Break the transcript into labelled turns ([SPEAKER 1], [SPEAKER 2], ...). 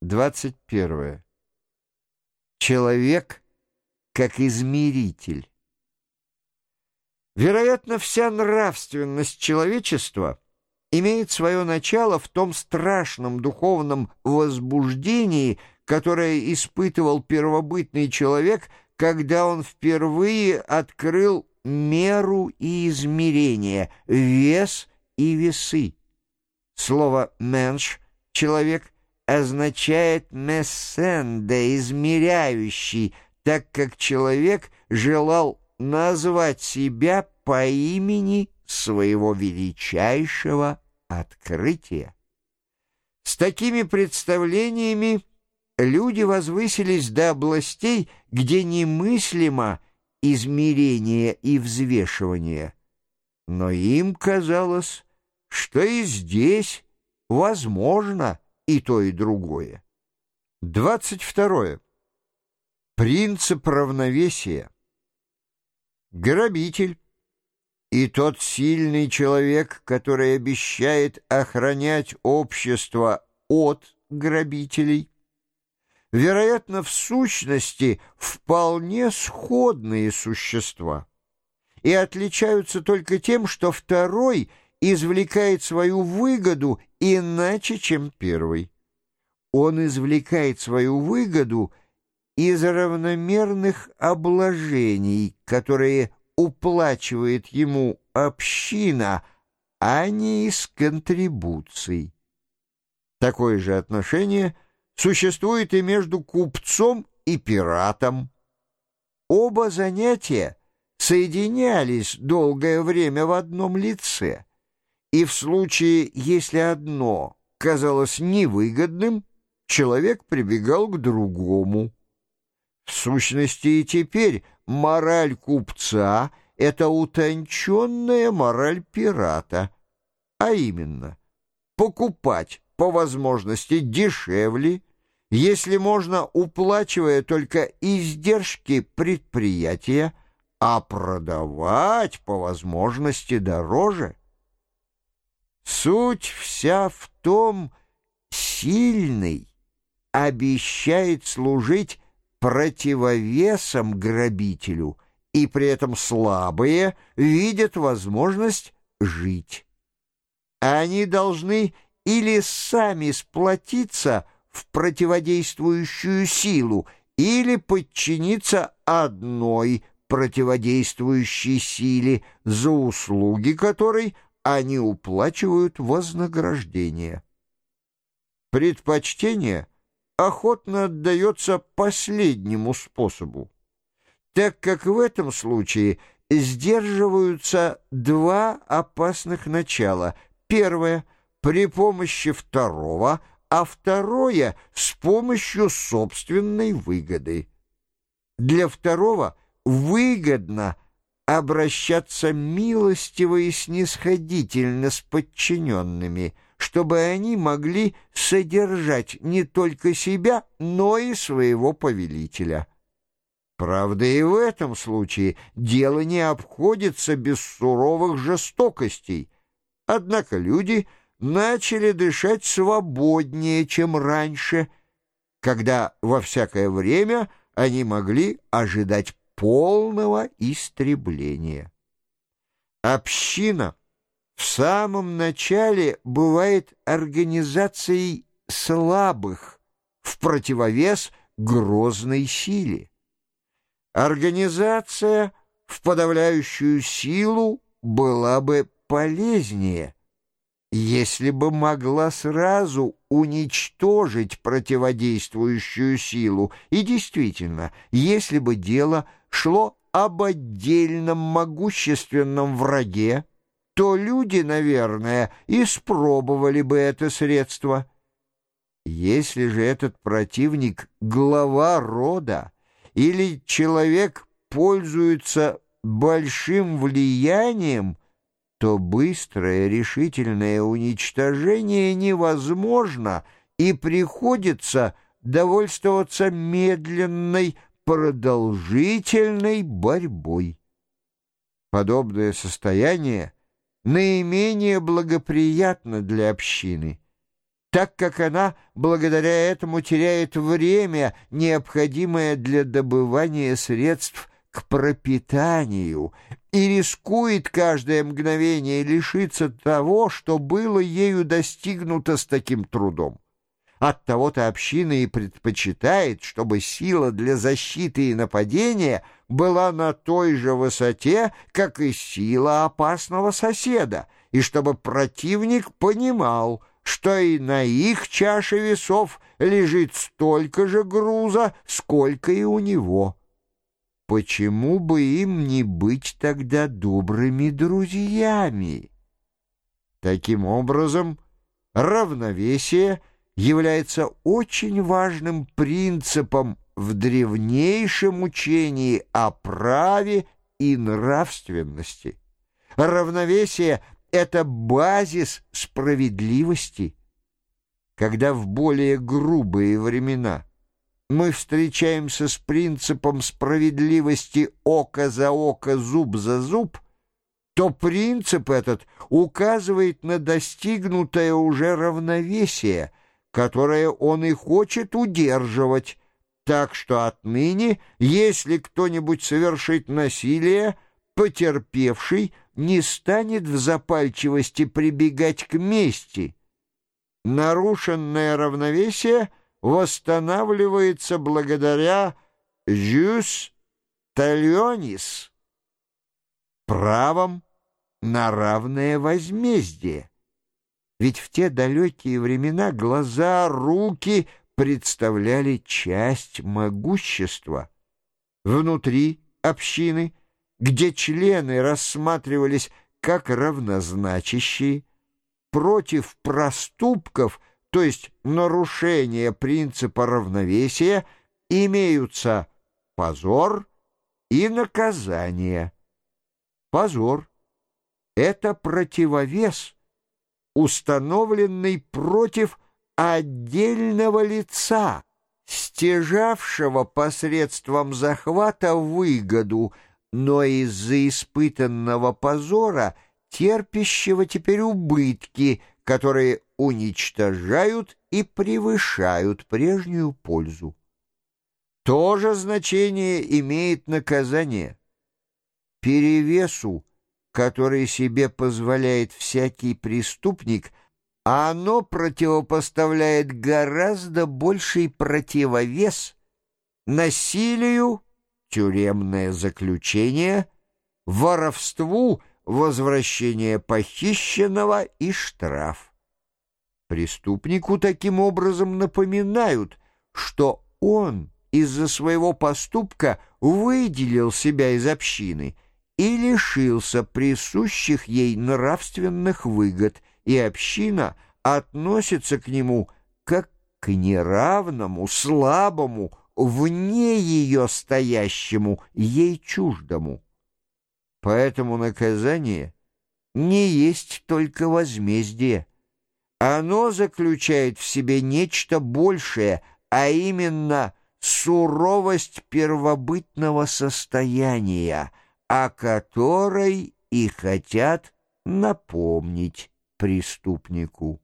[SPEAKER 1] 21. Человек как измеритель. Вероятно, вся нравственность человечества имеет свое начало в том страшном духовном возбуждении, которое испытывал первобытный человек, когда он впервые открыл меру и измерение, вес и весы. Слово «менш» — человек — означает «мессенде», измеряющий, так как человек желал назвать себя по имени своего величайшего открытия. С такими представлениями люди возвысились до областей, где немыслимо измерение и взвешивание. Но им казалось, что и здесь возможно – и то, и другое. 22. Принцип равновесия. Грабитель и тот сильный человек, который обещает охранять общество от грабителей, вероятно, в сущности вполне сходные существа и отличаются только тем, что второй извлекает свою выгоду иначе, чем первый. Он извлекает свою выгоду из равномерных обложений, которые уплачивает ему община, а не из контрибуций. Такое же отношение существует и между купцом и пиратом. Оба занятия соединялись долгое время в одном лице — и в случае, если одно казалось невыгодным, человек прибегал к другому. В сущности и теперь мораль купца — это утонченная мораль пирата, а именно покупать по возможности дешевле, если можно, уплачивая только издержки предприятия, а продавать по возможности дороже — Суть вся в том, сильный обещает служить противовесом грабителю, и при этом слабые видят возможность жить. Они должны или сами сплотиться в противодействующую силу, или подчиниться одной противодействующей силе, за услуги которой – они уплачивают вознаграждение. Предпочтение охотно отдается последнему способу, так как в этом случае сдерживаются два опасных начала. Первое — при помощи второго, а второе — с помощью собственной выгоды. Для второго выгодно — обращаться милостиво и снисходительно с подчиненными, чтобы они могли содержать не только себя, но и своего повелителя. Правда, и в этом случае дело не обходится без суровых жестокостей, однако люди начали дышать свободнее, чем раньше, когда во всякое время они могли ожидать полного истребления. Община в самом начале бывает организацией слабых в противовес грозной силе. Организация в подавляющую силу была бы полезнее, если бы могла сразу уничтожить противодействующую силу, и действительно, если бы дело – шло об отдельном могущественном враге, то люди, наверное, испробовали бы это средство. Если же этот противник — глава рода или человек пользуется большим влиянием, то быстрое решительное уничтожение невозможно и приходится довольствоваться медленной, продолжительной борьбой. Подобное состояние наименее благоприятно для общины. так как она благодаря этому теряет время, необходимое для добывания средств к пропитанию, и рискует каждое мгновение лишиться того, что было ею достигнуто с таким трудом. Оттого-то община и предпочитает, чтобы сила для защиты и нападения была на той же высоте, как и сила опасного соседа, и чтобы противник понимал, что и на их чаше весов лежит столько же груза, сколько и у него. Почему бы им не быть тогда добрыми друзьями? Таким образом, равновесие — является очень важным принципом в древнейшем учении о праве и нравственности. Равновесие — это базис справедливости. Когда в более грубые времена мы встречаемся с принципом справедливости око за око, зуб за зуб, то принцип этот указывает на достигнутое уже равновесие — которое он и хочет удерживать, так что отныне, если кто-нибудь совершит насилие, потерпевший не станет в запальчивости прибегать к мести. Нарушенное равновесие восстанавливается благодаря «жюс талионис» правом на равное возмездие. Ведь в те далекие времена глаза, руки представляли часть могущества. Внутри общины, где члены рассматривались как равнозначащие, против проступков, то есть нарушения принципа равновесия, имеются позор и наказание. Позор — это противовес — установленный против отдельного лица, стяжавшего посредством захвата выгоду, но из-за испытанного позора терпящего теперь убытки, которые уничтожают и превышают прежнюю пользу. То же значение имеет наказание. Перевесу который себе позволяет всякий преступник, а оно противопоставляет гораздо больший противовес насилию, тюремное заключение, воровству, возвращение похищенного и штраф. Преступнику таким образом напоминают, что он из-за своего поступка выделил себя из общины — и лишился присущих ей нравственных выгод, и община относится к нему как к неравному, слабому, вне ее стоящему, ей чуждому. Поэтому наказание не есть только возмездие. Оно заключает в себе нечто большее, а именно суровость первобытного состояния, о которой и хотят напомнить преступнику.